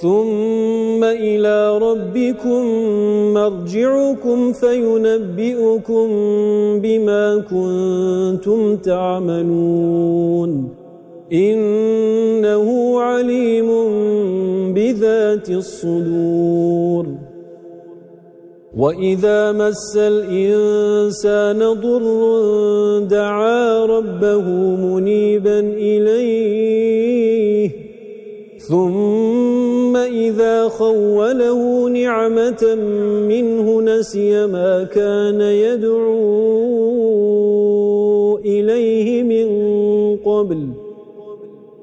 ثم إلى ربكم مرجعكم فينبئكم بما كنتم تعملون. إنه عليم بذات الصدور. وَإِذَا مَسَّ الْإِنسَانَ ضُرٌّ دَعَا رَبَّهُ مُنِيبًا إِلَيْهِ ثُمَّ إِذَا خَوَّلَهُ نِعْمَةً مِنْهُ نَسِيَ مَا كَانَ يَدْعُو إِلَيْهِ مِنْ قَبْلُ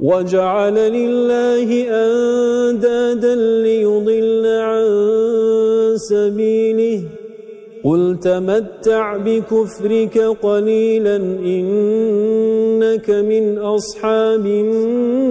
وَجَعَلَ لِلَّهِ أَنْدَادًا لِيُضِلَّ عَنْ سَبِيلِهِ قُلْ تَمَتَّعْ بِكُفْرِكَ قَلِيلًا إِنَّكَ مِنْ أَصْحَابِ النَّارِ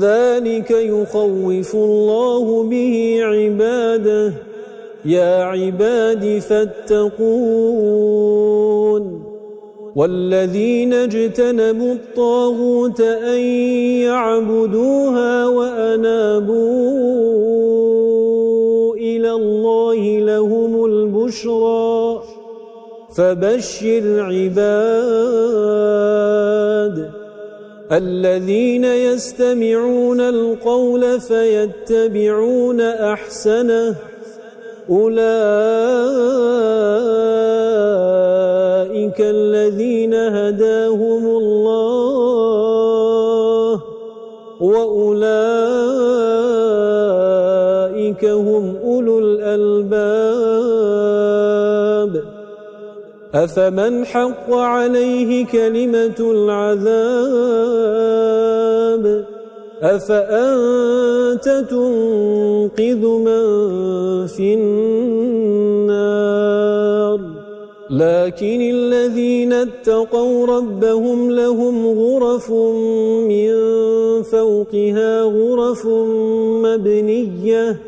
ذلك يخوف الله به عباده. يا عباد فاتقون. والذين اجتنبوا الطاغوت أن يعبدوها وأنابوا إلى الله لهم البشرى. فبشر عباد. الذين يستمعون القول فيتبعون أحسنه. أولئك الذين هداهم الله وأولئك هم أولو الألباب. أفمن حق عليه كلمة العذاب أفأنت تنقذ من في النار لكن الذين اتقوا ربهم لهم غرف من فوقها غرف مبنية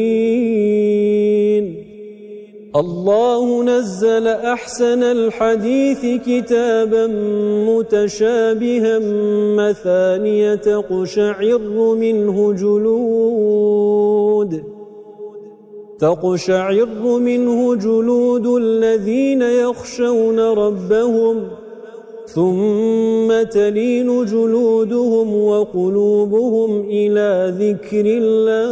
الله نزل أحسن الحديث كتابا متشابها مثانية قشعر منه جلود تقشعر منه جلود الذين يخشون ربهم ثم تلين جلودهم وقلوبهم إلى ذكر الله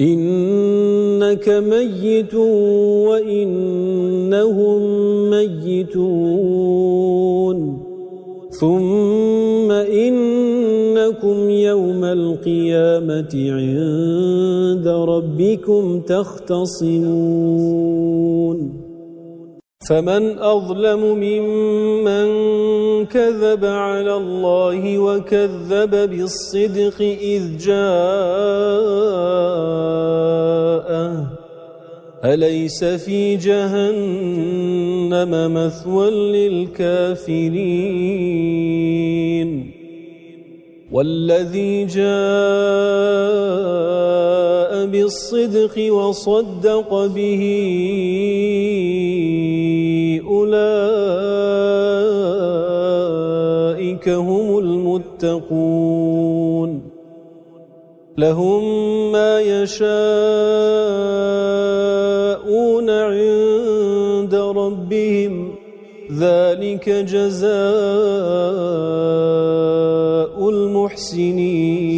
إنك ميت وإنهم ميتون. ثم إنكم يوم القيامة عند ربكم تختصمون. فمن أظلم ممن كذب على الله وكذب بالصدق إذ جاءه. أليس في جهنم مثوى للكافرين؟ والذي جاء بالصدق وصدق به أولئك هم المتقون لهم ما يشاءون عند ربهم ذلك جزاء المحسنين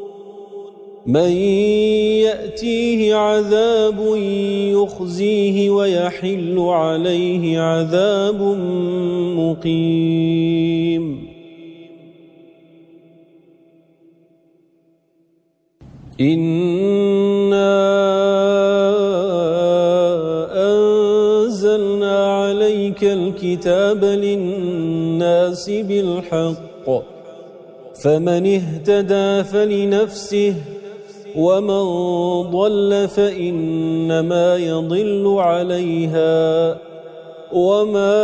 مَن يَأْتِيهِ عَذَابٌ يُخْزِيهِ وَيَحِلُّ عَلَيْهِ عَذَابٌ مُقِيمٌ. إِنَّا أَنزَلْنَا عَلَيْكَ الْكِتَابَ لِلنَّاسِ بِالْحَقِّ. فمن اهتدى فلنفسه ومن ضل فإنما يضل عليها وما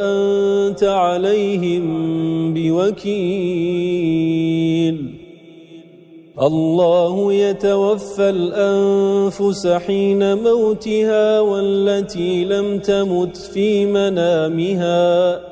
أنت عليهم بوكيل الله يتوفى الأنفس حين موتها والتي لم تمت في منامها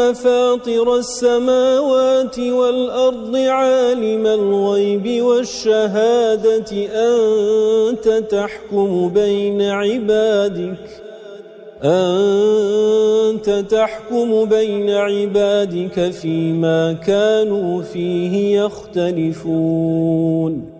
فَاطِرَ السَّمَاوَاتِ وَالْأَرْضِ عَالِمَ الْغَيْبِ وَالشَّهَادَةِ أَنْتَ تَحْكُمُ بَيْنَ عِبَادِكَ. أَنْتَ تَحْكُمُ بَيْنَ عِبَادِكَ فِيمَا كَانُوا فِيهِ يَخْتَلِفُونَ.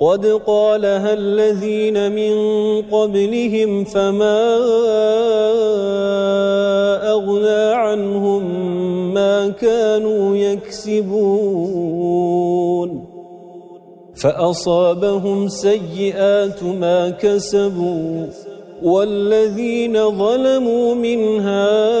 قد قالها الذين من قبلهم فما أغنى عنهم ما كانوا يكسبون. فأصابهم سيئات ما كسبوا. والذين ظلموا من هؤلاء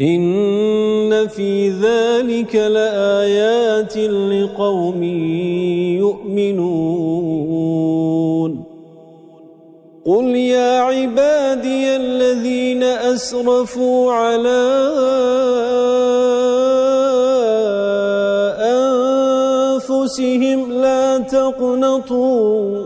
إن في ذلك لآيات لقوم يؤمنون قل يا عبادي الذين أسرفوا على أنفسهم لا تقنطوا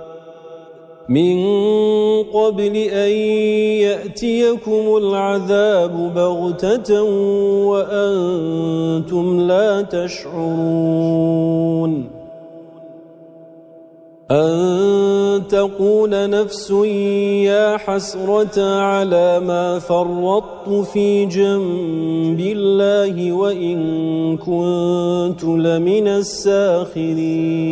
من قبل أن يأتيكم العذاب بغتة وأنتم لا تشعرون أن تقول نفس يا حسرة على ما فرطت في جنب الله وإن كنت لمن الساخرين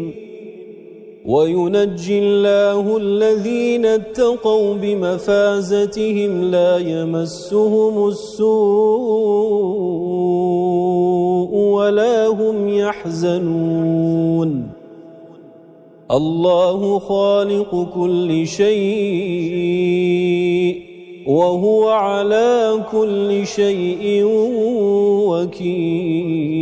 وينجي الله الذين اتقوا بمفازتهم لا يمسهم السوء ولا هم يحزنون. الله خالق كل شيء وهو على كل شيء وكيل.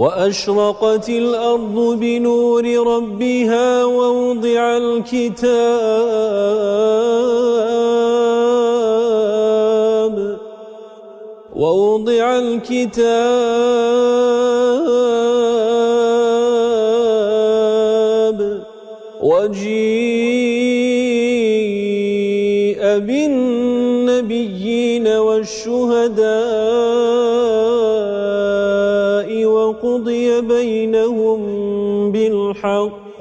وأشرقت الأرض بنور ربها ووضع الكتاب ووضع الكتاب. وجيء بالنبيين والشهداء. بالحق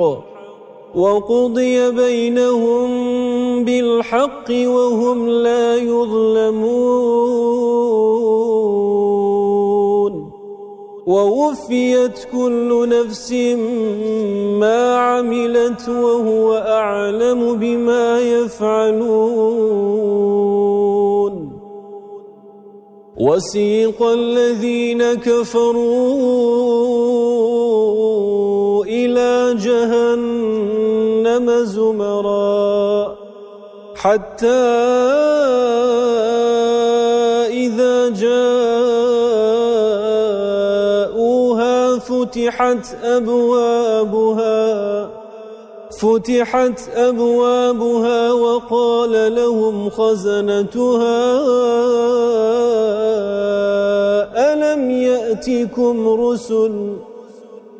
وقضي بينهم بالحق وهم لا يظلمون ووفيت كل نفس ما عملت وهو أعلم بما يفعلون وسيق الذين كفروا جهنم زمرا حتى إذا جاءوها فتحت أبوابها فتحت أبوابها وقال لهم خزنتها ألم يأتكم رسل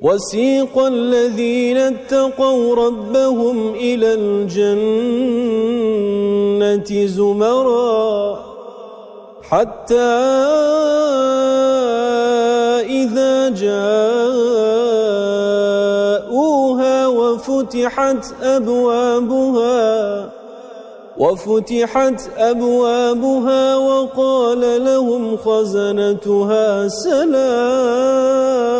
وسيق الذين اتقوا ربهم إلى الجنة زمرا حتى إذا جاءوها وفتحت أبوابها وفتحت أبوابها وقال لهم خزنتها سلام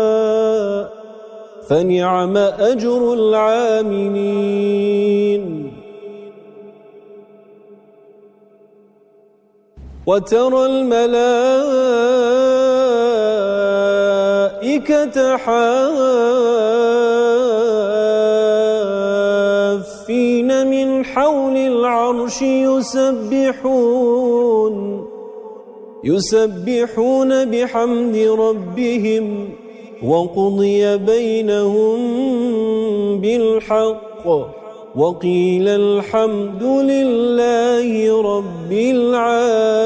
فنعم أجر العاملين. وترى الملائكة حافين من حول العرش يسبحون يسبحون بحمد ربهم. وقضي بينهم بالحق وقيل الحمد لله رب العالمين.